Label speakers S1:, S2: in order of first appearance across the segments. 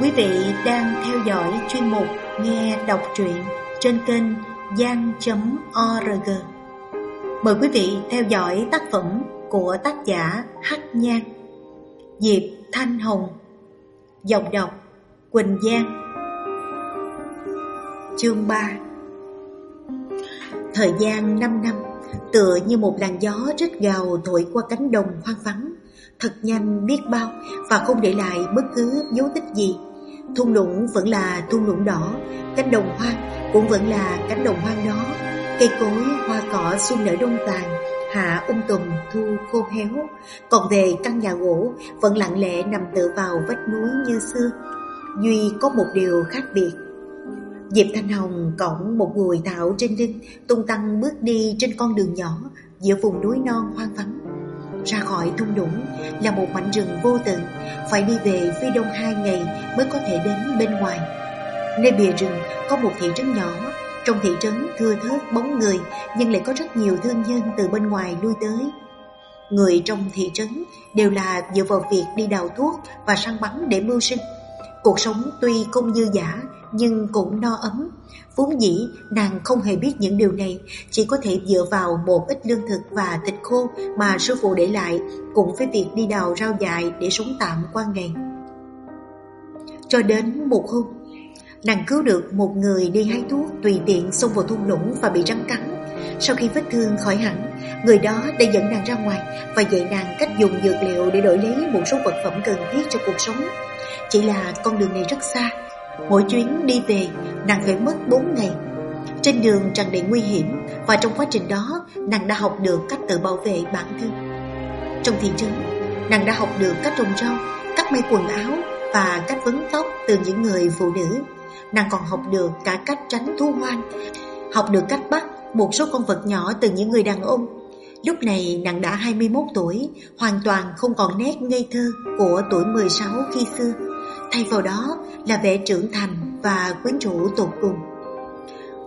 S1: Quý vị đang theo dõi chuyên mục Nghe đọc truyện trên kênh gian.org Mời quý vị theo dõi tác phẩm của tác giả Hắc Nhan, Diệp Thanh Hồng, Giọng đọc Quỳnh Giang. Chương 3 Thời gian 5 năm, tựa như một làn gió rít gào thổi qua cánh đồng hoang vắng. Thật nhanh biết bao và không để lại bất cứ dấu tích gì. Thung lũng vẫn là thung lũng đỏ, cánh đồng hoang cũng vẫn là cánh đồng hoang đó. Cây cối, hoa cỏ xuân nở đông tàn, hạ ung tùm thu khô héo. Còn về căn nhà gỗ vẫn lặng lẽ nằm tựa vào vách núi như xưa. Duy có một điều khác biệt. Diệp Thanh Hồng cõng một người thảo trên lưng, tung tăng bước đi trên con đường nhỏ giữa vùng núi non hoang vắng. Ra khỏi thung lũng là một mảnh rừng vô tận, phải đi về phía đông hai ngày mới có thể đến bên ngoài. Nơi bìa rừng có một thị trấn nhỏ, trong thị trấn thưa thớt bóng người nhưng lại có rất nhiều thương nhân từ bên ngoài lui tới. Người trong thị trấn đều là dựa vào việc đi đào thuốc và săn bắn để mưu sinh. Cuộc sống tuy không dư giả nhưng cũng no ấm. Vốn dĩ nàng không hề biết những điều này, chỉ có thể dựa vào một ít lương thực và thịt khô mà sư phụ để lại, cùng với việc đi đào rau dại để sống tạm qua ngày. Cho đến một hôm, nàng cứu được một người đi hái thuốc tùy tiện xông vào thung lũng và bị rắn cắn. Sau khi vết thương khỏi hẳn, người đó đã dẫn nàng ra ngoài và dạy nàng cách dùng dược liệu để đổi lấy một số vật phẩm cần thiết cho cuộc sống. Chỉ là con đường này rất xa, Mỗi chuyến đi về, nàng phải mất 4 ngày. Trên đường tràn đầy nguy hiểm và trong quá trình đó, nàng đã học được cách tự bảo vệ bản thân. Trong thị trấn, nàng đã học được cách trồng rau, cách may quần áo và cách vấn tóc từ những người phụ nữ. Nàng còn học được cả cách tránh thú hoang, học được cách bắt một số con vật nhỏ từ những người đàn ông. Lúc này nàng đã 21 tuổi, hoàn toàn không còn nét ngây thơ của tuổi 16 khi xưa. Thay vào đó là vẻ trưởng thành và quyến rũ tột cùng.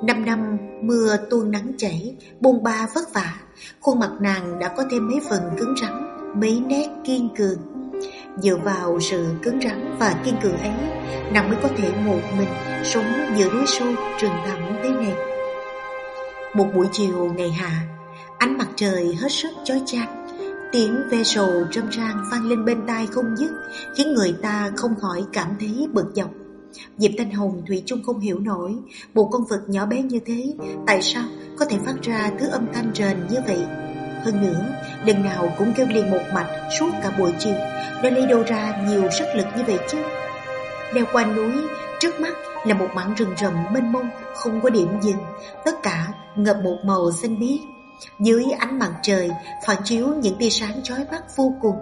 S1: Năm năm mưa tuôn nắng chảy, bôn ba vất vả, khuôn mặt nàng đã có thêm mấy phần cứng rắn, mấy nét kiên cường. Dựa vào sự cứng rắn và kiên cường ấy, nàng mới có thể một mình sống giữa núi sâu trường thẳng thế này. Một buổi chiều ngày hạ, ánh mặt trời hết sức chói chang Tiếng ve sầu râm ran vang lên bên tai không dứt, khiến người ta không khỏi cảm thấy bực dọc. Diệp Thanh Hồng Thủy chung không hiểu nổi, một con vật nhỏ bé như thế, tại sao có thể phát ra thứ âm thanh rền như vậy? Hơn nữa, lần nào cũng kêu liền một mạch suốt cả buổi chiều, đã lấy đâu ra nhiều sức lực như vậy chứ? Đeo qua núi, trước mắt là một mảng rừng rậm mênh mông, không có điểm dừng, tất cả ngập một màu xanh biếc. Dưới ánh mặt trời phản chiếu những tia sáng chói mắt vô cùng.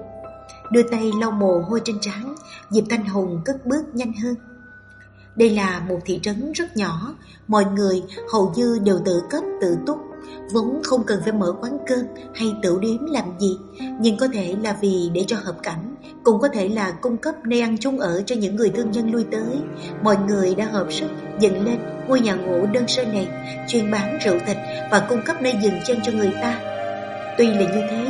S1: Đưa tay lau mồ hôi trên trán, Diệp Thanh Hùng cất bước nhanh hơn. Đây là một thị trấn rất nhỏ, Mọi người hầu như đều tự cấp tự túc. Vốn không cần phải mở quán cơm hay tiểu điếm làm gì, Nhưng có thể là vì để cho hợp cảnh, Cũng có thể là cung cấp nơi ăn chung ở cho những người thương nhân lui tới. Mọi người đã hợp sức dựng lên ngôi nhà ngủ đơn sơ này, Chuyên bán rượu thịt và cung cấp nơi dừng chân cho người ta. Tuy là như thế,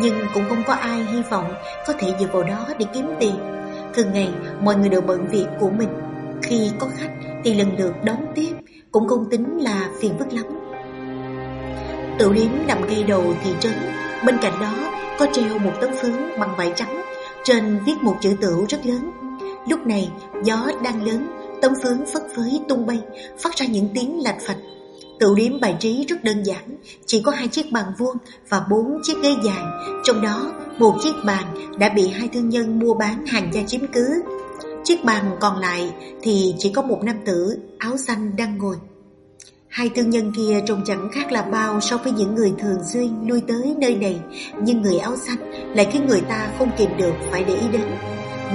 S1: Nhưng cũng không có ai hy vọng có thể dựa vào đó để kiếm tiền. Thường ngày, mọi người đều bận việc của mình. Khi có khách thì lần lượt đón tiếp, Cũng không tính là phiền phức lắm. Tiểu điếm nằm ngay đầu thị trấn. Bên cạnh đó, có treo một tấm phướng bằng vải trắng, Trên viết một chữ tửu rất lớn. Lúc này, gió đang lớn, Tấm phướng phất phới tung bay, Phát ra những tiếng lạch phạch. Tiểu điếm bài trí rất đơn giản, Chỉ có hai chiếc bàn vuông và bốn chiếc ghế dài. Trong đó, một chiếc bàn đã bị hai thương nhân mua bán hàng gia chiếm cứ. Chiếc bàn còn lại thì chỉ có một nam tử áo xanh đang ngồi. Hai thương nhân kia trông chẳng khác là bao so với những người thường xuyên lui tới nơi này, nhưng người áo xanh lại khiến người ta không kìm được phải để ý đến.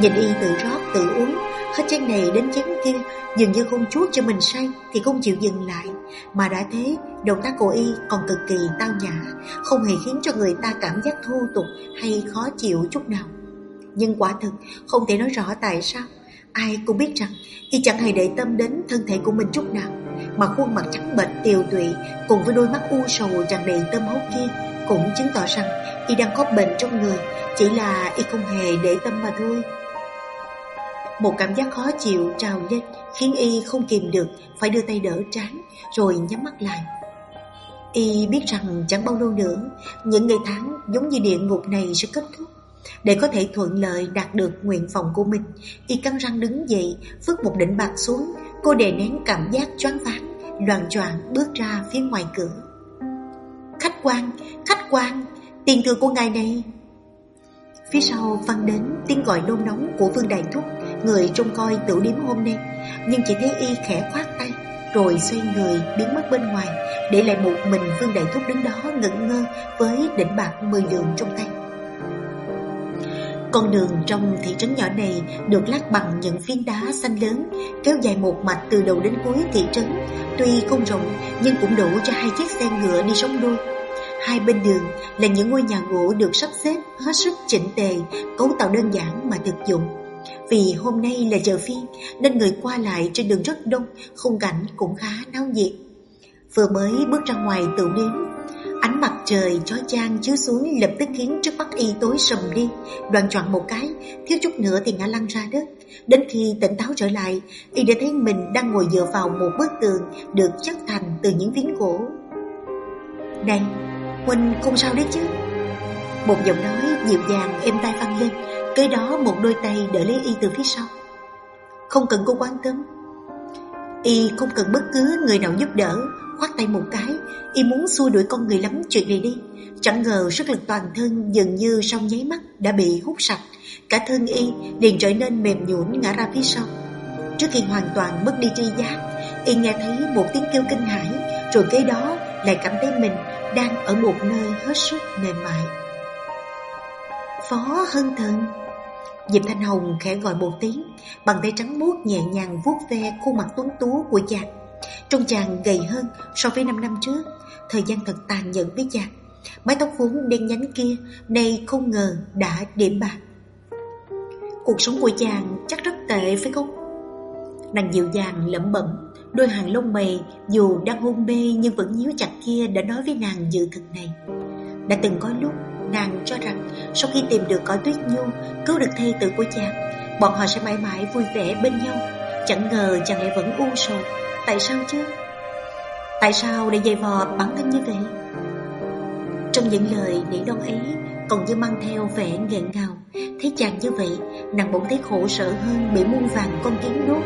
S1: Nhìn y tự rót tự uống, hết chén này đến chén kia, dường như không chuốt cho mình say thì không chịu dừng lại. Mà đã thế, động tác của y còn cực kỳ tao nhã, không hề khiến cho người ta cảm giác thô tục hay khó chịu chút nào. Nhưng quả thực không thể nói rõ tại sao Ai cũng biết rằng y chẳng hề để tâm đến thân thể của mình chút nào mà khuôn mặt trắng bệch, tiều tụy, Cùng với đôi mắt u sầu tràn đầy tâm hốt kia, Cũng chứng tỏ rằng y đang có bệnh trong người, Chỉ là y không hề để tâm mà thôi. Một cảm giác khó chịu trào lên, Khiến y không kìm được, Phải đưa tay đỡ trán, Rồi nhắm mắt lại. Y biết rằng chẳng bao lâu nữa, Những ngày tháng giống như địa ngục này sẽ kết thúc. Để có thể thuận lợi đạt được nguyện vọng của mình, Y căng răng đứng dậy, Vứt một đỉnh bạc xuống Cô đè nén cảm giác choáng váng Loàn choạng bước ra phía ngoài cửa. Khách quan, khách quan Tiền thừa của ngài này. Phía sau vang đến tiếng gọi nôn nóng của Vương Đại Thúc Người trông coi tiểu điếm hôm nay. Nhưng chỉ thấy y khẽ khoát tay Rồi xoay người biến mất bên ngoài Để lại một mình Vương Đại Thúc đứng đó ngẩn ngơ Với đỉnh bạc mười đường trong tay. Con đường trong thị trấn nhỏ này Được lát bằng những phiến đá xanh lớn Kéo dài một mạch từ đầu đến cuối thị trấn Tuy không rộng nhưng cũng đủ cho hai chiếc xe ngựa đi sống đôi Hai bên đường là những ngôi nhà gỗ được sắp xếp hết sức chỉnh tề, cấu tạo đơn giản mà thực dụng. Vì hôm nay là giờ phiên nên người qua lại trên đường rất đông, khung cảnh cũng khá náo nhiệt. Vừa mới bước ra ngoài tự điếm, ánh mặt trời chói chang chiếu xuống lập tức khiến trước mắt y tối sầm đi, đoàn chọn một cái, thiếu chút nữa thì ngã lăn ra đất. Đến khi tỉnh táo trở lại, y đã thấy mình đang ngồi dựa vào một bức tường được chất thành từ những viếng gỗ. Này, Huynh không sao đấy chứ Một giọng nói dịu dàng êm tai vang lên Kế đó một đôi tay đỡ lấy y từ phía sau Không cần cô quan tâm Y không cần bất cứ người nào giúp đỡ Khoát tay một cái Y muốn xua đuổi con người lắm chuyện này đi Chẳng ngờ sức lực toàn thân dường như sau nháy mắt đã bị hút sạch Cả thân y liền trở nên mềm nhũn ngã ra phía sau Trước khi hoàn toàn mất đi tri giác Y nghe thấy một tiếng kêu kinh hãi Rồi kế đó lại cảm thấy mình đang ở một nơi hết sức mềm mại. Phó Hân Thần Diệp Thanh Hồng khẽ gọi một tiếng, bằng tay trắng muốt nhẹ nhàng vuốt ve khuôn mặt tuấn tú của chàng. Trông chàng gầy hơn so với 5 năm trước, thời gian thật tàn nhẫn với chàng. Mái tóc vốn đen nhánh kia, nay không ngờ đã điểm bạc. Cuộc sống của chàng chắc rất tệ phải không? Nàng dịu dàng lẩm bẩm Đôi hàng lông mày dù đang hôn mê nhưng vẫn nhíu chặt kia đã nói với nàng dự thực này. Đã từng có lúc nàng cho rằng sau khi tìm được cõi tuyết nhu, cứu được thê tử của chàng, bọn họ sẽ mãi mãi vui vẻ bên nhau. Chẳng ngờ chàng lại vẫn u sầu. Tại sao chứ? Tại sao để dày vò bản thân như vậy? Trong những lời nỉ non ấy còn như mang theo vẻ nghẹn ngào. Thấy chàng như vậy, nàng bỗng thấy khổ sở hơn bị muôn vàng con kiến đốt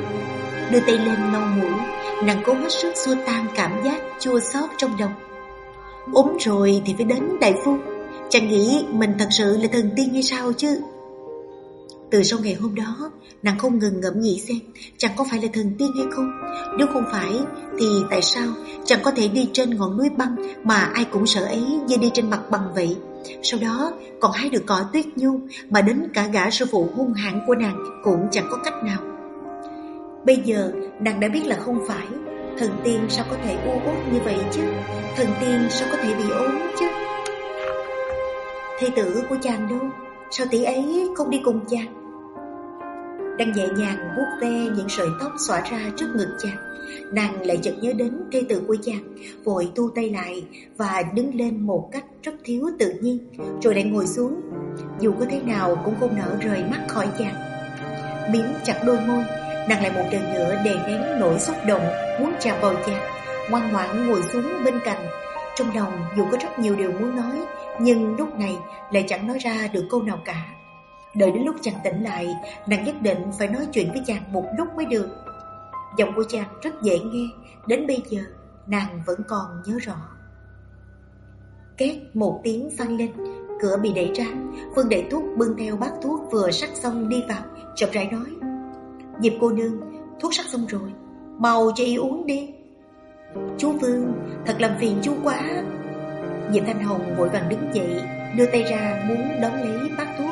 S1: đưa tay lên lau mũi, nàng cố hết sức xua tan cảm giác chua xót trong lòng. ốm rồi thì phải đến đại phu, chàng nghĩ mình thật sự là thần tiên hay sao chứ? Từ sau ngày hôm đó, nàng không ngừng ngẫm nghĩ xem chẳng có phải là thần tiên hay không. Nếu không phải, thì tại sao chẳng có thể đi trên ngọn núi băng mà ai cũng sợ ấy như đi trên mặt bằng vậy? Sau đó còn hái được cỏ tuyết nhu mà đến cả gã sư phụ hung hãn của nàng cũng chẳng có cách nào. Bây giờ nàng đã biết là không phải Thần tiên sao có thể u uất như vậy chứ Thần tiên sao có thể bị ốm chứ Thầy tử của chàng đâu Sao tỷ ấy không đi cùng chàng đang nhẹ nhàng vuốt ve những sợi tóc xõa ra trước ngực chàng. Nàng lại chợt nhớ đến cây từ của chàng, Vội tu tay lại Và đứng lên một cách rất thiếu tự nhiên, Rồi lại ngồi xuống. Dù có thế nào cũng không nỡ rời mắt khỏi chàng. Miếm chặt đôi môi, Nàng lại một lần nữa đè nén nỗi xúc động Muốn chào vào chàng, Ngoan ngoãn ngồi xuống bên cạnh. Trong lòng dù có rất nhiều điều muốn nói, Nhưng lúc này lại chẳng nói ra được câu nào cả. Đợi đến lúc chàng tỉnh lại Nàng nhất định phải nói chuyện với chàng một lúc mới được Giọng của chàng rất dễ nghe Đến bây giờ nàng vẫn còn nhớ rõ Két một tiếng vang lên Cửa bị đẩy ra Phương đẩy thuốc bưng theo bát thuốc vừa sắc xong đi vào Chậm rãi nói Dịp cô nương, thuốc sắc xong rồi, mau cho y uống đi. Chú Vương, thật làm phiền chú quá. Diệp Thanh Hồng vội vàng đứng dậy, đưa tay ra muốn đón lấy bát thuốc.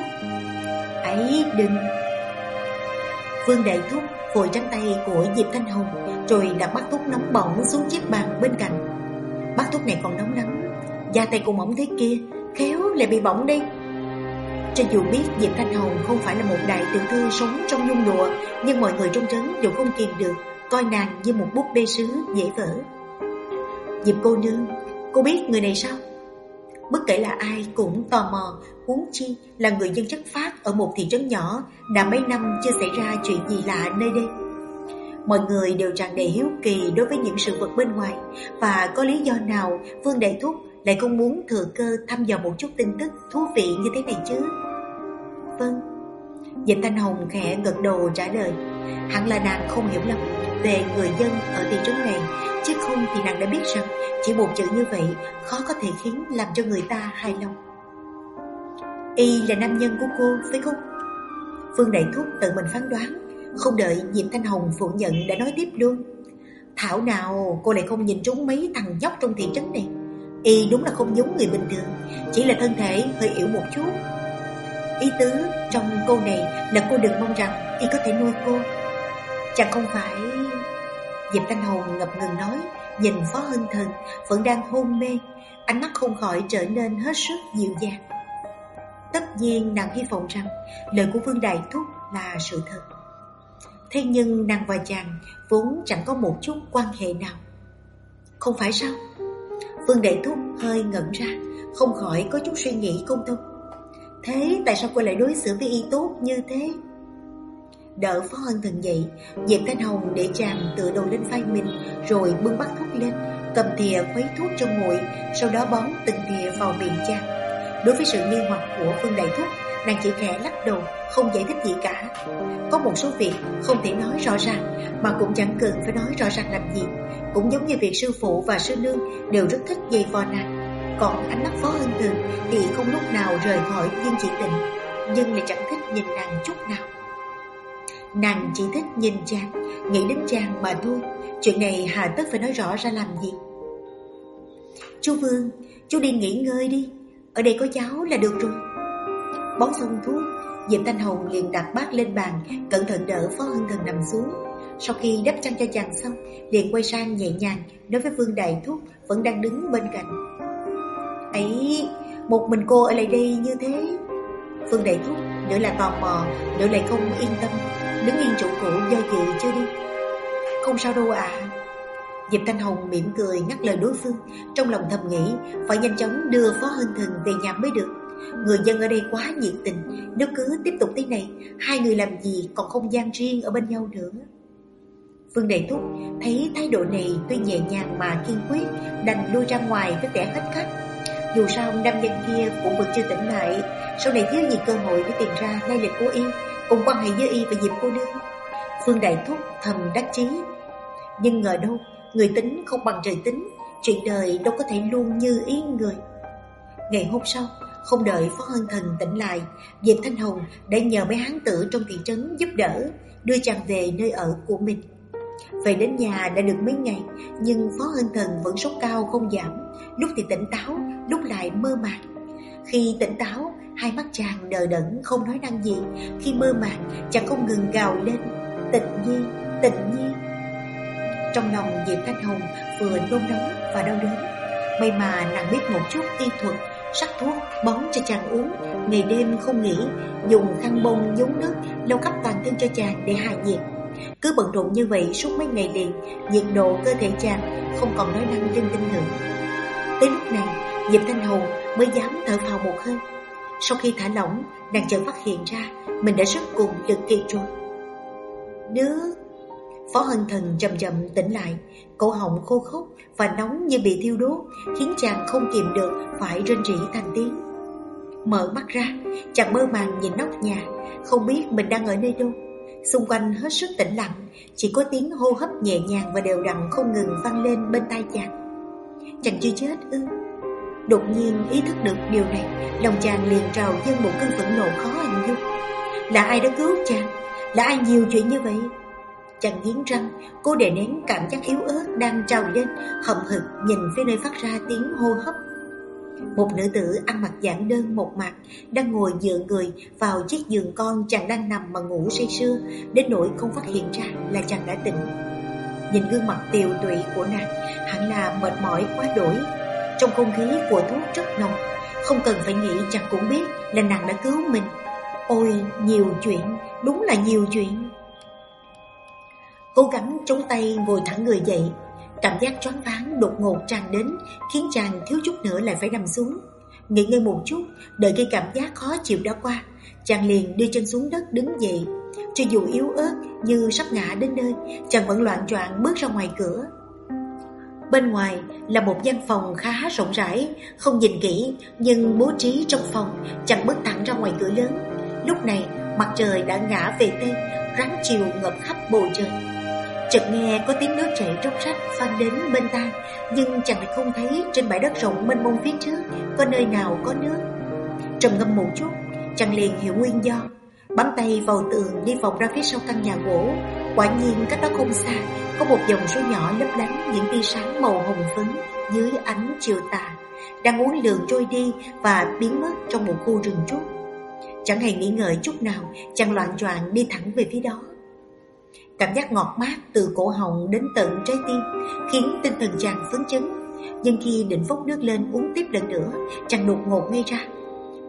S1: Ấy đừng. Vương Đại Thúc vội tránh tay của Diệp Thanh Hồng, rồi đặt bát thuốc nóng bỏng xuống chiếc bàn bên cạnh. Bát thuốc này còn nóng lắm, da tay cô mỏng thế kia, khéo lại bị bỏng đi. Cho dù biết Diệp Thanh Hồng không phải là một đại tiểu thư sống trong nhung lụa, nhưng mọi người trong trấn đều không kiềm được, coi nàng như một bút bê sứ dễ vỡ. Diệp cô nương, cô biết người này sao? Bất kể là ai cũng tò mò, huống chi là người dân chất phát ở một thị trấn nhỏ đã mấy năm chưa xảy ra chuyện gì lạ nơi đây. Mọi người đều tràn đầy hiếu kỳ đối với những sự vật bên ngoài và có lý do nào Vương Đại Thúc lại không muốn thừa cơ thăm dò một chút tin tức thú vị như thế này chứ? Vâng. Dịch Thanh Hồng khẽ gật đầu trả lời. Hẳn là nàng không hiểu lắm về người dân ở thị trấn này, chứ không thì nàng đã biết rằng chỉ một chữ như vậy khó có thể khiến làm cho người ta hài lòng. Y là nam nhân của cô, phải không? Phương Đại Thúc tự mình phán đoán, không đợi Diệp Thanh Hồng phủ nhận đã nói tiếp luôn. Thảo nào cô lại không nhìn trúng mấy thằng nhóc trong thị trấn này. Y đúng là không giống người bình thường, chỉ là thân thể hơi yếu một chút. Ý tứ trong câu này là cô đừng mong rằng Y có thể nuôi cô. Chẳng không phải... Diệp Thanh Hồng ngập ngừng nói, nhìn Phó Hân Thần vẫn đang hôn mê, ánh mắt không khỏi trở nên hết sức dịu dàng. Tất nhiên nàng hy vọng rằng lời của Vương Đại Thúc là sự thật. Thế nhưng nàng và chàng vốn chẳng có một chút quan hệ nào. Không phải sao? Vương Đại Thúc hơi ngẩn ra, không khỏi có chút suy nghĩ công thông. Thế tại sao cô lại đối xử với y tốt như thế? Đỡ Phó Hân Thần dậy, Diệp Thanh Hồng để chàng tựa đầu lên vai mình, rồi bưng bắt thuốc lên, cầm thìa khuấy thuốc trong nguội, sau đó bón từng thìa vào miệng chàng. Đối với sự nghi hoặc của Phương Đại Thúc, nàng chỉ khẽ lắc đầu, không giải thích gì cả. Có một số việc không thể nói rõ ràng, mà cũng chẳng cần phải nói rõ ràng làm gì. Cũng giống như việc sư phụ và sư nương đều rất thích dây vò nàng. Còn ánh mắt Phó Hân Thường thì không lúc nào rời khỏi viên chỉ tình, nhưng lại chẳng thích nhìn nàng chút nào. Nàng chỉ thích nhìn chàng, nghĩ đến chàng mà thôi. Chuyện này hà tất phải nói rõ ra làm gì? Chú Vương, chú đi nghỉ ngơi đi. Ở đây có cháu là được rồi. Bón xong thuốc, Diệp Thanh Hồng liền đặt bát lên bàn, cẩn thận đỡ Phó Hân Thần nằm xuống. Sau khi đắp chăn cho chàng xong, liền quay sang nhẹ nhàng đối với Vương Đại Thúc vẫn đang đứng bên cạnh. Ấy, một mình cô ở lại đây như thế. Vương Đại Thúc nửa là tò mò, nửa lại không yên tâm, đứng yên chỗ cũ do dự chưa đi. Không sao đâu ạ. À. Diệp Thanh Hồng mỉm cười ngắt lời đối phương, trong lòng thầm nghĩ phải nhanh chóng đưa Phó Hân Thần về nhà mới được. Người dân ở đây quá nhiệt tình, nếu cứ tiếp tục thế này, hai người làm gì còn không gian riêng ở bên nhau nữa. Phương Đại Thúc thấy thái độ này tuy nhẹ nhàng mà kiên quyết, đành lui ra ngoài với vẻ khách khách. Dù sao nam nhân kia cũng vẫn chưa tỉnh lại, sau này thiếu gì cơ hội để tìm ra lai lịch của y, cùng quan hệ với y và Diệp cô nương. Phương Đại Thúc thầm đắc chí, nhưng ngờ đâu người tính không bằng trời tính, chuyện đời đâu có thể luôn như ý người. Ngày hôm sau, không đợi Phó Hân Thần tỉnh lại, Diệp Thanh Hồng đã nhờ mấy hán tử trong thị trấn giúp đỡ, đưa chàng về nơi ở của mình. Về đến nhà đã được mấy ngày, nhưng Phó Hân Thần vẫn sốt cao không giảm, lúc thì tỉnh táo, lúc lại mơ màng. Khi tỉnh táo, hai mắt chàng đờ đẫn không nói năng gì, khi mơ màng chàng không ngừng gào lên, tịnh nhi, tịnh nhi. Trong lòng Diệp Thanh Hồng vừa nôn nóng và đau đớn, may mà nàng biết một chút y thuật, sắc thuốc bón cho chàng uống, ngày đêm không nghỉ, dùng khăn bông nhúng nước lau khắp toàn thân cho chàng để hạ nhiệt. Cứ bận rộn như vậy suốt mấy ngày liền, nhiệt độ cơ thể chàng không còn nói năng linh tinh nữa. Tới lúc này, Diệp Thanh Hồng mới dám thở phào một hơi. Sau khi thả lỏng, nàng chợt phát hiện ra mình đã rất cùng lực kiệt rồi. Nước Phó Hân Thần chậm chậm tỉnh lại, cổ họng khô khốc và nóng như bị thiêu đốt, khiến chàng không kìm được phải rên rỉ thành tiếng. Mở mắt ra, chàng mơ màng nhìn nóc nhà, không biết mình đang ở nơi đâu. Xung quanh hết sức tĩnh lặng, chỉ có tiếng hô hấp nhẹ nhàng và đều đặn không ngừng vang lên bên tai chàng. Chàng chưa chết ư? Đột nhiên ý thức được điều này, lòng chàng liền trào dân một cơn phẫn nộ khó hình dung. Là ai đã cứu chàng? Là ai nhiều chuyện như vậy? Chàng nghiến răng, cô đè nén cảm giác yếu ớt đang trào lên, hậm hực nhìn phía nơi phát ra tiếng hô hấp. Một nữ tử ăn mặc giản đơn một mặt, đang ngồi dựa người vào chiếc giường con chàng đang nằm mà ngủ say sưa, đến nỗi không phát hiện ra là chàng đã tỉnh. Nhìn gương mặt tiều tụy của nàng, hẳn là mệt mỏi quá đổi. Trong không khí của thuốc rất nồng, không cần phải nghĩ chàng cũng biết là nàng đã cứu mình. Ôi, nhiều chuyện, đúng là nhiều chuyện. Cố gắng chống tay ngồi thẳng người dậy. Cảm giác choáng váng đột ngột tràn đến Khiến chàng thiếu chút nữa lại phải nằm xuống. Nghỉ ngơi một chút Đợi cái cảm giác khó chịu đã qua Chàng liền đưa chân xuống đất đứng dậy. Cho dù yếu ớt như sắp ngã đến nơi Chàng vẫn loạn choạng bước ra ngoài cửa. Bên ngoài là một gian phòng khá rộng rãi, Không nhìn kỹ, Nhưng bố trí trong phòng chẳng bước thẳng ra ngoài cửa lớn. Lúc này, mặt trời đã ngã về tây Ráng chiều ngập khắp bầu trời. Chợt nghe có tiếng nước chảy róc rách phan đến bên tai, Nhưng chàng lại không thấy trên bãi đất rộng mênh mông phía trước Có nơi nào có nước. Trầm ngâm một chút, Chàng liền hiểu nguyên do. Bấm tay vào tường đi vòng ra phía sau căn nhà gỗ. Quả nhiên cách đó không xa, Có một dòng suối nhỏ lấp lánh những tia sáng màu hồng phấn Dưới ánh chiều tà, Đang uốn lượn trôi đi và biến mất trong một khu rừng trúc. Chẳng hề nghĩ ngợi chút nào, Chàng loạn choạng đi thẳng về phía đó. Cảm giác ngọt mát từ cổ họng đến tận trái tim Khiến tinh thần chàng phấn chấn. Nhưng khi định vốc nước lên uống tiếp lần nữa, Chàng đột ngột ngay ra.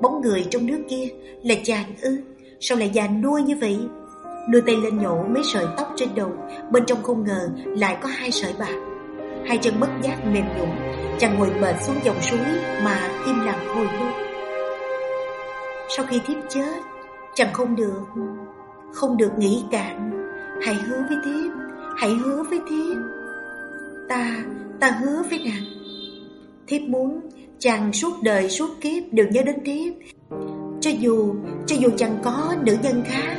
S1: Bóng người trong nước kia là chàng ư? Sao lại già nuôi như vậy? Đưa tay lên nhổ mấy sợi tóc trên đầu Bên trong không ngờ lại có hai sợi bạc. Hai chân bất giác mềm nhũn Chàng ngồi bệt xuống dòng suối Mà im lặng hồi lâu Sau khi thiếp chết Chàng không được Không được nghĩ cạn. Hãy hứa với thiếp Hãy hứa với thiếp. Ta, ta hứa với nàng. Thiếp muốn chàng suốt đời suốt kiếp đều nhớ đến thiếp. Cho dù, cho dù chẳng có nữ nhân khác,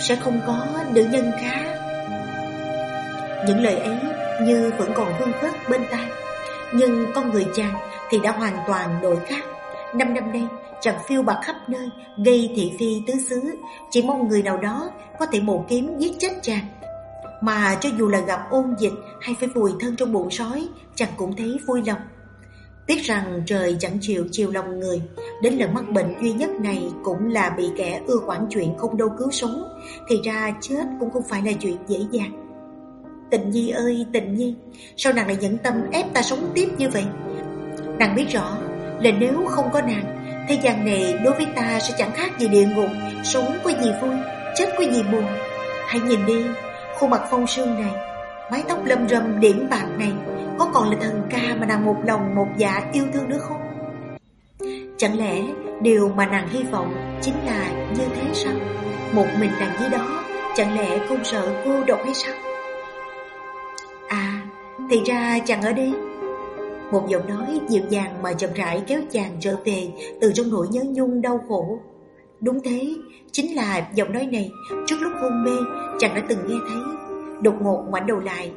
S1: Sẽ không có nữ nhân khác. Những lời ấy như vẫn còn vương phất bên tai, Nhưng con người chàng thì đã hoàn toàn đổi khác. Năm năm nay, chàng phiêu bạc khắp nơi, Gây thị phi tứ xứ. Chỉ mong người nào đó có thể một kiếm giết chết chàng. Mà cho dù là gặp ôn dịch Hay phải vùi thân trong bụng sói, Chàng cũng thấy vui lòng. Tiếc rằng trời chẳng chịu chiều lòng người. Đến lần mắc bệnh duy nhất này Cũng là bị kẻ ưa quản chuyện không đâu cứu sống. Thì ra chết cũng không phải là chuyện dễ dàng. Tình Nhi ơi, tình Nhi, Sao nàng lại nhẫn tâm ép ta sống tiếp như vậy? Nàng biết rõ là nếu không có nàng, Thế gian này đối với ta sẽ chẳng khác gì địa ngục. Sống có gì vui, Chết có gì buồn. Hãy nhìn đi, Khuôn mặt phong sương này, Mái tóc lâm râm điểm bạc này có còn là thần ca mà nàng một lòng một dạ yêu thương nữa không? Chẳng lẽ điều mà nàng hy vọng Chính là như thế sao? Một mình nàng dưới đó Chẳng lẽ không sợ cô độc hay sao? À Thì ra chàng ở đây. Một giọng nói dịu dàng mà chậm rãi kéo chàng trở về từ trong nỗi nhớ nhung đau khổ. Đúng thế, chính là giọng nói này. Trước lúc hôn mê chàng đã từng nghe thấy. Đột ngột ngoảnh đầu lại,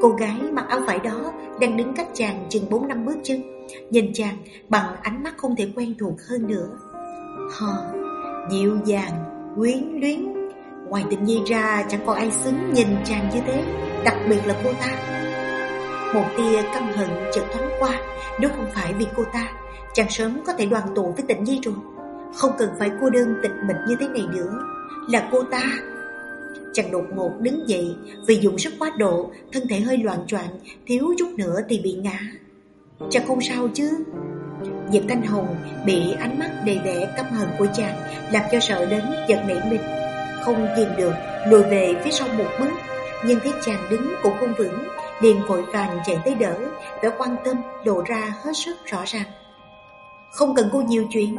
S1: cô gái mặc áo vải đó đang đứng cách chàng chừng 4 năm bước chân, nhìn chàng bằng ánh mắt không thể quen thuộc hơn nữa. Hờ, dịu dàng, quyến luyến, ngoài tình nhi ra chẳng còn ai xứng nhìn chàng như thế, đặc biệt là cô ta. Một tia căm hận chợt thoáng qua Nếu không phải vì cô ta Chàng sớm có thể đoàn tụ với tịnh nhi rồi Không cần phải cô đơn tịch mịch như thế này nữa Là cô ta Chàng đột ngột đứng dậy Vì dùng sức quá độ Thân thể hơi loạn troạn Thiếu chút nữa thì bị ngã Chàng không sao chứ Diệp Thanh Hồng bị ánh mắt đầy vẻ căm hận của chàng Làm cho sợ đến giật nảy mình Không kìm được Lùi về phía sau một bước Nhưng thấy chàng đứng cũng không vững liền vội vàng chạy tới đỡ, Đã quan tâm lộ ra hết sức rõ ràng. Không cần cô nhiều chuyện.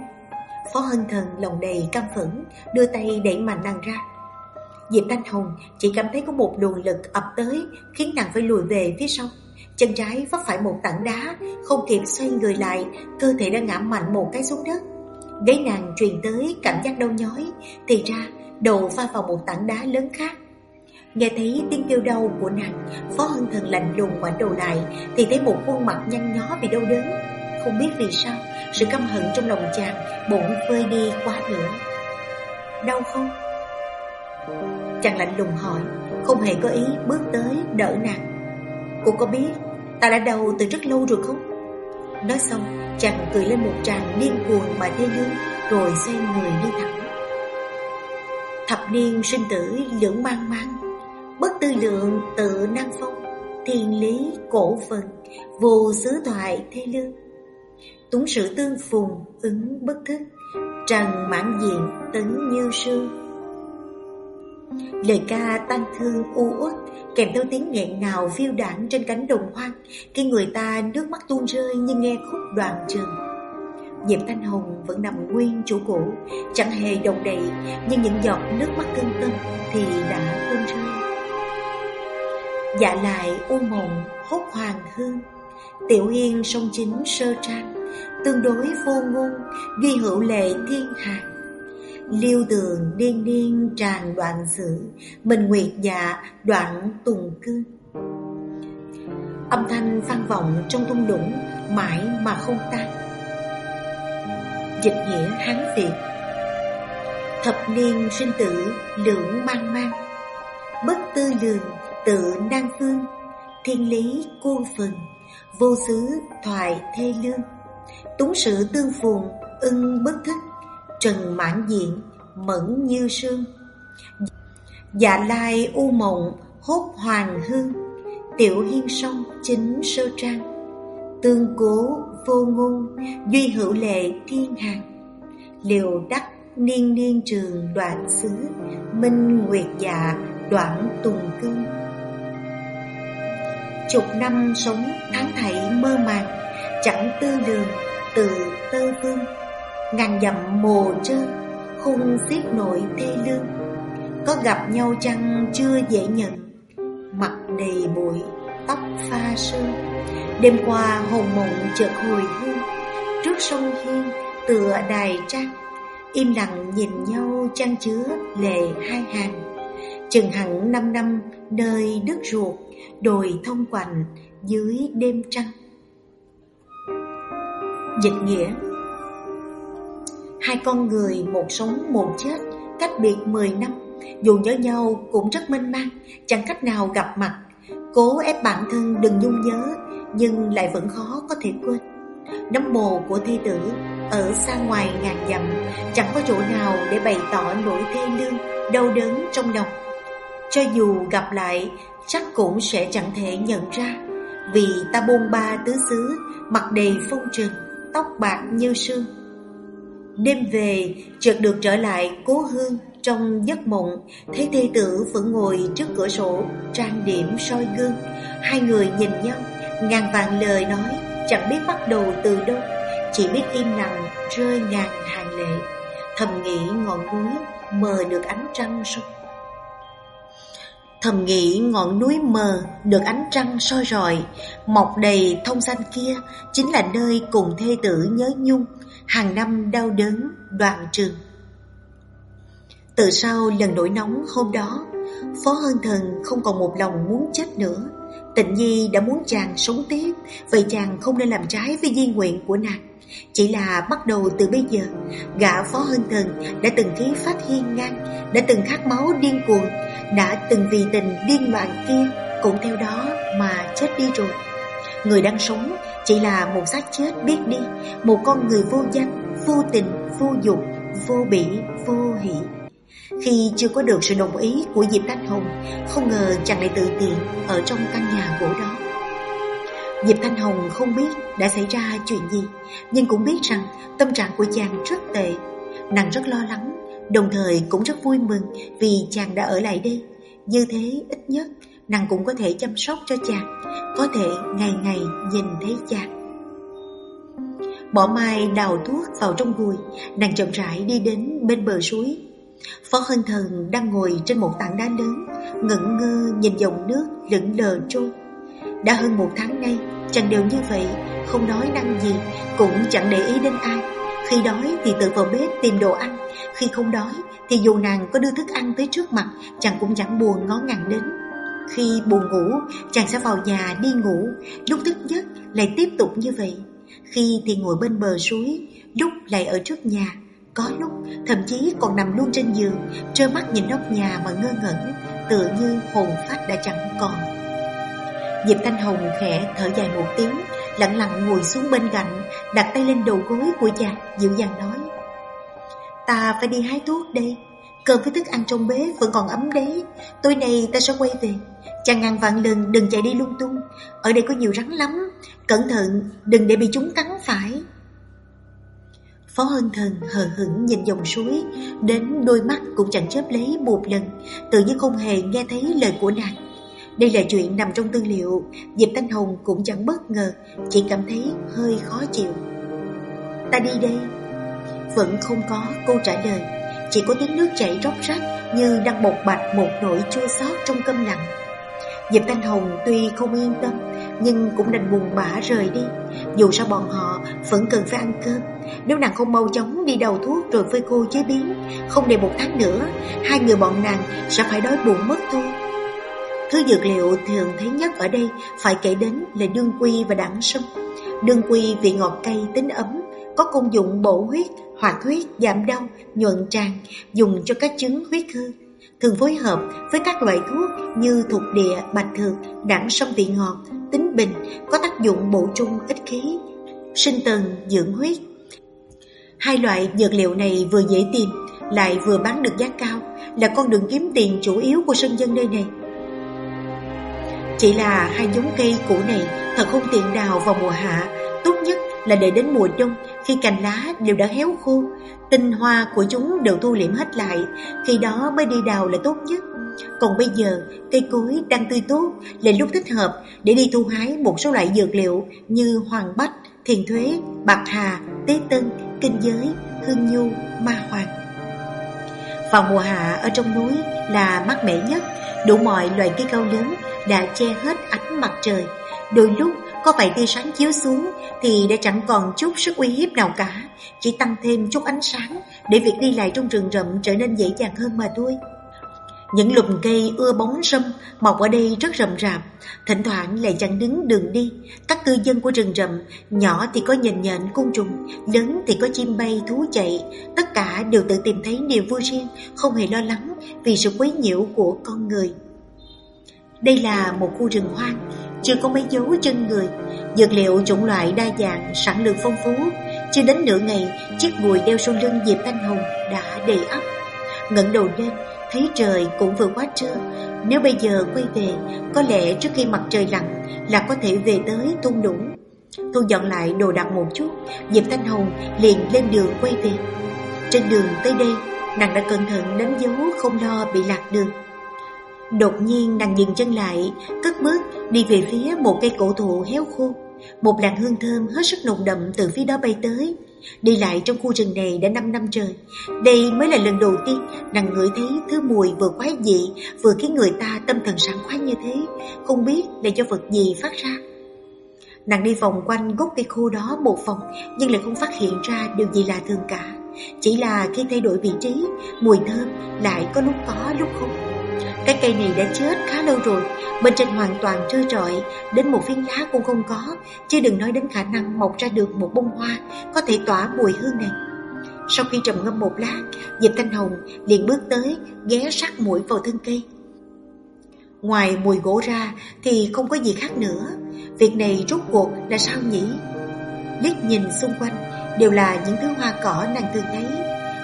S1: Phó Hân Thần lòng đầy căm phẫn, đưa tay đẩy mạnh nàng ra. Diệp Thanh Hồng chỉ cảm thấy có một luồng lực ập tới, khiến nàng phải lùi về phía sau. Chân trái vấp phải một tảng đá, không kịp xoay người lại, cơ thể đã ngã mạnh một cái xuống đất. Gáy nàng truyền tới cảm giác đau nhói, thì ra đầu va vào một tảng đá lớn khác. Nghe thấy tiếng kêu đau của nàng Phó Hân Thần lạnh lùng ngoảnh đầu lại Thì thấy một khuôn mặt nhăn nhó vì đau đớn Không biết vì sao Sự căm hận trong lòng chàng Bỗng vơi đi quá nữa Đau không? Chàng lạnh lùng hỏi, Không hề có ý bước tới đỡ nàng. Cô có biết Ta đã đau từ rất lâu rồi không? Nói xong, chàng cười lên một tràng điên cuồng mà thế lương, Rồi xoay người đi thẳng. Thập niên sinh tử lưỡng mang mang, Bất tư lượng tự năng phong, Thiên lý cổ phần, Vô xứ thoại thế lương. Túng sự tương phùng, ứng bất thức, Trần mãn diện, tấn như sương Lời ca tăng thương u uất Kèm theo tiếng nghẹn ngào phiêu đảng trên cánh đồng hoang Khi người ta nước mắt tuôn rơi như nghe khúc đoạn trường Diệp Thanh Hồng vẫn nằm nguyên chỗ cũ, chẳng hề động đậy, nhưng những giọt nước mắt cưng tâm thì đã tuôn rơi. Dạ lại u mộng hốt hoàng hương, tiểu hiên sông chính sơ trang, tương đối vô ngôn, duy hữu lệ thiên hàng. Liêu tường điên điên tràn đoạn sử, bình nguyệt dạ đoạn tùng cư. Âm thanh vang vọng trong thung lũng, mãi mà không tan. Dịch nghĩa Hán Việt. Thập niên sinh tử lưỡng mang mang. Bất tư lường tự nan phương. Thiên lý cô phần. Vô xứ thoại thê lương. Túng sự tương phùng ưng bất thức. Trần mãn diện mẫn như sương. Dạ lai u mộng, hốt hoàng hương. Tiểu hiên sông chính sơ trang. Tương cố, vô ngôn, Duy hữu lệ, thiên hàng. Liều đắc, niên niên trường, đoạn xứ, Minh nguyệt dạ đoạn tùng cương. Chục năm sống tháng thảy mơ màng, Chẳng tư lường từ tơ vương. Ngàn dặm mồ trơn Khung xiết nội thê lương. Có gặp nhau chăng chưa dễ nhận, Mặt đầy bụi, tóc pha sương Đêm qua hồn mộng chợt hồi hương, Trước sông Hiên tựa đài trăng. Im lặng nhìn nhau trang chứa lệ hai hàng. Chừng hẳn năm năm nơi đất ruột, Đồi thông quạnh dưới đêm trăng. Dịch nghĩa Hai con người một sống một chết, Cách biệt mười năm. Dù nhớ nhau cũng rất mênh mang, Chẳng cách nào gặp mặt. Cố ép bản thân đừng nhung nhớ, Nhưng lại vẫn khó có thể quên. Nấm mồ của thi tử Ở xa ngoài ngàn dặm, Chẳng có chỗ nào để bày tỏ nỗi thê lương, Đau đớn trong lòng. Cho dù gặp lại, Chắc cũng sẽ chẳng thể nhận ra. Vì ta bôn ba tứ xứ, Mặt đầy phong trần, Tóc bạc như sương. Đêm về chợt được trở lại cố hương trong giấc mộng, thấy thê tử vẫn ngồi trước cửa sổ, trang điểm soi gương. Hai người nhìn nhau, ngàn vạn lời nói, chẳng biết bắt đầu từ đâu, chỉ biết im lặng rơi ngàn hàng lệ. Thầm nghĩ ngọn núi mờ được ánh trăng soi. Thầm nghĩ ngọn núi mờ được ánh trăng soi rọi, mọc đầy thông xanh kia chính là nơi cùng thê tử nhớ nhung, hàng năm đau đớn, đoạn trường. Từ sau lần nổi nóng hôm đó, Phó Hơn Thần không còn một lòng muốn chết nữa. Tịnh Nhi đã muốn chàng sống tiếp, vậy chàng không nên làm trái với di nguyện của nàng. Chỉ là bắt đầu từ bây giờ, gã Phó Hơn Thần đã từng khí phát hiên ngang, đã từng khát máu điên cuồng, đã từng vì tình điên loạn kia, cũng theo đó mà chết đi rồi. Người đang sống chỉ là một xác chết biết đi, một con người vô danh, vô tình, vô dụng, vô bỉ, vô hỷ. Khi chưa có được sự đồng ý của Diệp Thanh Hồng, không ngờ chàng lại tự tiện ở trong căn nhà gỗ đó. Diệp Thanh Hồng không biết đã xảy ra chuyện gì, nhưng cũng biết rằng tâm trạng của chàng rất tệ. Nàng rất lo lắng, đồng thời cũng rất vui mừng vì chàng đã ở lại đây. Như thế ít nhất nàng cũng có thể chăm sóc cho chàng, có thể ngày ngày nhìn thấy chàng. Bỏ mai đào thuốc vào trong gùi, nàng chậm rãi đi đến bên bờ suối Phó Hân Thần đang ngồi trên một tảng đá lớn, ngẩn ngơ nhìn dòng nước lững lờ trôi. Đã hơn một tháng nay, chàng đều như vậy, không nói năng gì, cũng chẳng để ý đến ai. Khi đói thì tự vào bếp tìm đồ ăn, khi không đói thì dù nàng có đưa thức ăn tới trước mặt, chàng cũng chẳng buồn ngó ngàng đến. Khi buồn ngủ, chàng sẽ vào nhà đi ngủ, lúc thức giấc lại tiếp tục như vậy. Khi thì ngồi bên bờ suối, lúc lại ở trước nhà, có lúc thậm chí còn nằm luôn trên giường Trơ mắt nhìn nóc nhà mà ngơ ngẩn Tựa như hồn phách đã chẳng còn. Diệp Thanh Hồng khẽ thở dài một tiếng Lặng lặng ngồi xuống bên cạnh Đặt tay lên đầu gối của chàng Dịu dàng nói Ta phải đi hái thuốc đây. Cơm với thức ăn trong bếp vẫn còn ấm đấy Tối nay ta sẽ quay về. Chàng ngàn vạn lần đừng chạy đi lung tung. Ở đây có nhiều rắn lắm. Cẩn thận đừng để bị chúng cắn phải. Phó Hân Thần hờ hững nhìn dòng suối, đến đôi mắt cũng chẳng chớp lấy một lần, tự như không hề nghe thấy lời của nàng. Đây là chuyện nằm trong tư liệu, Diệp Thanh Hồng cũng chẳng bất ngờ, chỉ cảm thấy hơi khó chịu. ta đi đây. Vẫn không có câu trả lời. Chỉ có tiếng nước chảy róc rách Như đang bột bạch một nỗi chua xót trong câm lặng Diệp Thanh Hồng tuy không yên tâm Nhưng cũng đành buồn bã rời đi. Dù sao bọn họ vẫn cần phải ăn cơm. Nếu nàng không mau chóng đi đầu thuốc Rồi với cô chế biến Không đầy một tháng nữa Hai người bọn nàng sẽ phải đói bụng mất thôi Thứ dược liệu thường thấy nhất ở đây Phải kể đến là đương quy và đẳng sâm. Đương quy vị ngọt cay tính ấm Có công dụng bổ huyết, hoạt huyết, giảm đau, nhuận tràng Dùng cho các chứng huyết hư thường phối hợp với các loại thuốc như thuộc địa, bạch thược, đẳng sông vị ngọt, tính bình, có tác dụng bổ trung ích khí, sinh tần, dưỡng huyết. Hai loại dược liệu này vừa dễ tìm, lại vừa bán được giá cao, là con đường kiếm tiền chủ yếu của sân dân nơi này. Chỉ là hai giống cây cũ này thật không tiện đào vào mùa hạ, tốt nhất là để đến mùa đông khi cành lá đều đã héo khô, tinh hoa của chúng đều thu liễm hết lại, khi đó mới đi đào là tốt nhất. Còn bây giờ, cây cối đang tươi tốt là lúc thích hợp để đi thu hái một số loại dược liệu như hoàng bách, thiền thuế, bạc hà, tế tân, kinh giới, hương nhu, ma hoàng. Vào mùa hạ ở trong núi là mát mẻ nhất, đủ mọi loại cây cao lớn đã che hết ánh mặt trời. Đôi lúc có vài tia sáng chiếu xuống thì đã chẳng còn chút sức uy hiếp nào cả, chỉ tăng thêm chút ánh sáng để việc đi lại trong rừng rậm trở nên dễ dàng hơn mà thôi. Những lùm cây ưa bóng râm mọc ở đây rất rậm rạp, thỉnh thoảng lại chặn đứng đường đi. Các cư dân của rừng rậm, nhỏ thì có nhện nhện côn trùng, lớn thì có chim bay thú chạy, tất cả đều tự tìm thấy niềm vui riêng, không hề lo lắng vì sự quấy nhiễu của con người. Đây là một khu rừng hoang, chưa có mấy dấu chân người, dược liệu chủng loại đa dạng, sản lượng phong phú. Chưa đến nửa ngày, chiếc bùi đeo sau lưng Diệp Thanh Hồng đã đầy ắp. ngẩng đầu lên, thấy trời cũng vừa quá trưa. Nếu bây giờ quay về, có lẽ trước khi mặt trời lặn là có thể về tới thung đũng. Thu dọn lại đồ đạc một chút, Diệp Thanh Hồng liền lên đường quay về. Trên đường tới đây, nàng đã cẩn thận đánh dấu không lo bị lạc đường. Đột nhiên nàng dừng chân lại, cất bước đi về phía một cây cổ thụ héo khô. Một làn hương thơm hết sức nồng đậm từ phía đó bay tới. Đi lại trong khu rừng này đã 5 năm trời. Đây mới là lần đầu tiên nàng ngửi thấy thứ mùi vừa quái dị, vừa khiến người ta tâm thần sảng khoái như thế. Không biết là do vật gì phát ra. Nàng đi vòng quanh gốc cây khô đó một vòng nhưng lại không phát hiện ra điều gì lạ thường cả. Chỉ là khi thay đổi vị trí, mùi thơm lại có lúc có lúc không. Cái cây này đã chết khá lâu rồi, Bên trên hoàn toàn trơ trọi, Đến một viên lá cũng không có, Chứ đừng nói đến khả năng mọc ra được một bông hoa Có thể tỏa mùi hương này. Sau khi trầm ngâm một lát, Diệp Thanh Hồng liền bước tới, Ghé sát mũi vào thân cây. Ngoài mùi gỗ ra Thì không có gì khác nữa, Việc này rốt cuộc là sao nhỉ? Liếc nhìn xung quanh, Đều là những thứ hoa cỏ nàng thường thấy.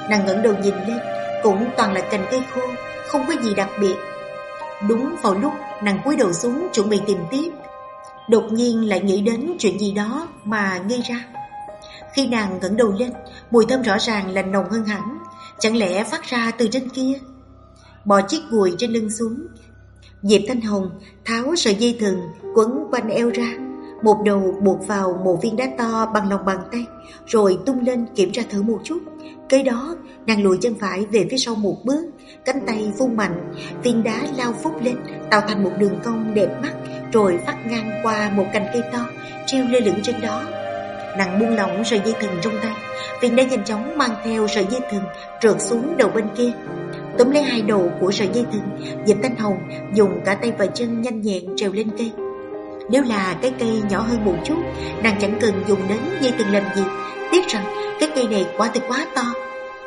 S1: Nàng ngẩng đầu nhìn lên, Cũng toàn là cành cây khô không có gì đặc biệt. Đúng vào lúc nàng cúi đầu xuống chuẩn bị tìm tiếp, Đột nhiên lại nghĩ đến chuyện gì đó mà ngây ra. Khi nàng ngẩng đầu lên, Mùi thơm rõ ràng là nồng hơn hẳn, Chẳng lẽ phát ra từ trên kia? Bỏ chiếc gùi trên lưng xuống, Diệp Thanh Hồng tháo sợi dây thừng quấn quanh eo ra. Một đầu buộc vào một viên đá to bằng lòng bàn tay, Rồi tung lên kiểm tra thử một chút. Kế đó, nàng lùi chân phải về phía sau một bước, Cánh tay vung mạnh, Viên đá lao phúc lên, Tạo thành một đường cong đẹp mắt, Rồi phát ngang qua một cành cây to, Treo lơ lửng trên đó. Nàng buông lỏng sợi dây thừng trong tay, Viên đá nhanh chóng mang theo sợi dây thừng Trượt xuống đầu bên kia. Túm lấy hai đầu của sợi dây thừng Diệp Thanh Hồng, dùng cả tay và chân nhanh nhẹn trèo lên cây. Nếu là cái cây nhỏ hơn một chút, Nàng chẳng cần dùng đến dây từng làm gì. Tiếc rằng, cái cây này quá từ quá to.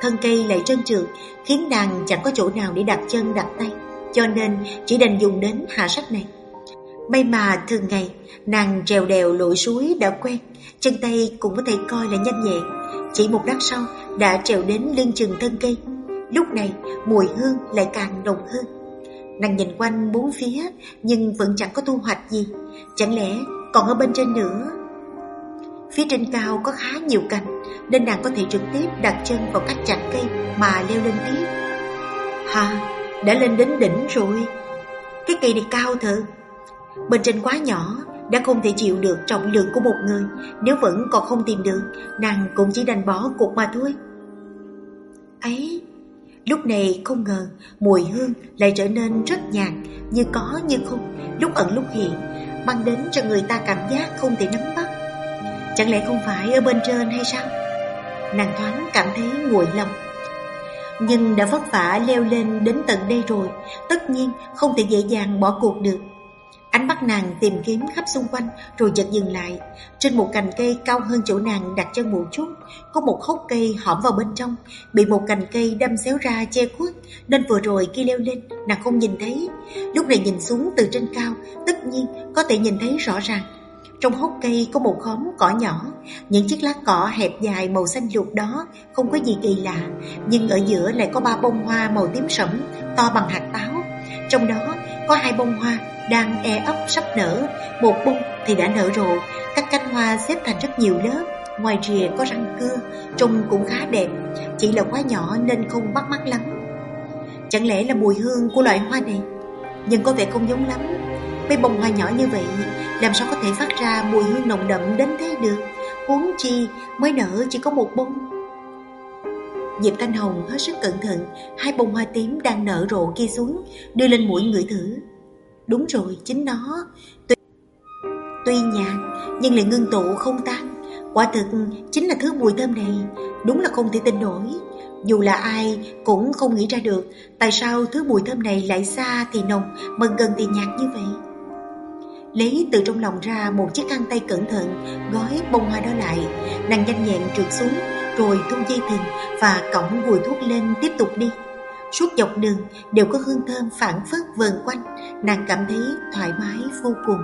S1: Thân cây lại trơn trượt, Khiến nàng chẳng có chỗ nào để đặt chân, đặt tay. Cho nên chỉ đành dùng đến hạ sách này. May mà thường ngày, Nàng trèo đèo lội suối đã quen, Chân tay cũng có thể coi là nhanh nhẹn. Chỉ một lát sau, Đã trèo đến lưng chừng thân cây. Lúc này, mùi hương lại càng nồng hơn. Nàng nhìn quanh bốn phía Nhưng vẫn chẳng có thu hoạch gì. Chẳng lẽ còn ở bên trên nữa? Phía trên cao có khá nhiều cành Nên nàng có thể trực tiếp đặt chân vào các chặt cây Mà leo lên tiếp. Hà, đã lên đến đỉnh rồi. Cái cây này cao thật. Bên trên quá nhỏ đã không thể chịu được trọng lượng của một người, nếu vẫn còn không tìm được, nàng cũng chỉ đành bỏ cuộc mà thôi. Ấy, lúc này không ngờ mùi hương lại trở nên rất nhạt, như có như không, lúc ẩn lúc hiện, mang đến cho người ta cảm giác không thể nắm bắt. Chẳng lẽ không phải ở bên trên hay sao? Nàng thoáng cảm thấy nguội lòng. Nhưng đã vất vả leo lên đến tận đây rồi, tất nhiên không thể dễ dàng bỏ cuộc được. Ánh mắt nàng tìm kiếm khắp xung quanh rồi giật dừng lại. Trên một cành cây cao hơn chỗ nàng đặt chân một chút, có một hốc cây hõm vào bên trong, bị một cành cây đâm xéo ra che khuất, nên vừa rồi khi leo lên, nàng không nhìn thấy. Lúc này nhìn xuống từ trên cao, tất nhiên có thể nhìn thấy rõ ràng. Trong hốc cây có một khóm cỏ nhỏ, những chiếc lá cỏ hẹp dài màu xanh lục đó không có gì kỳ lạ, nhưng ở giữa lại có ba bông hoa màu tím sẫm to bằng hạt táo. Trong đó có hai bông hoa đang e ấp sắp nở, một bông thì đã nở rộ, các cánh hoa xếp thành rất nhiều lớp, ngoài rìa có răng cưa, trông cũng khá đẹp, chỉ là quá nhỏ nên không bắt mắt lắm. Chẳng lẽ là mùi hương của loại hoa này? Nhưng có vẻ không giống lắm. Mấy bông hoa nhỏ như vậy, làm sao có thể phát ra mùi hương nồng đậm đến thế được? Huống chi mới nở chỉ có một bông. Diệp Thanh Hồng hết sức cẩn thận, hai bông hoa tím đang nở rộ kia xuống, đưa lên mũi ngửi thử. Đúng rồi, chính nó. Tuy, tuy nhạt, nhưng lại ngưng tụ không tan. Quả thực chính là thứ mùi thơm này, đúng là không thể tin nổi. Dù là ai cũng không nghĩ ra được tại sao thứ mùi thơm này lại xa thì nồng mà gần thì nhạt như vậy. Lấy từ trong lòng ra một chiếc khăn tay cẩn thận gói bông hoa đó lại, nàng nhanh nhẹn trượt xuống rồi thu dây thừng và cõng vùi thuốc lên tiếp tục đi. Suốt dọc đường đều có hương thơm phản phất vờn quanh, nàng cảm thấy thoải mái vô cùng.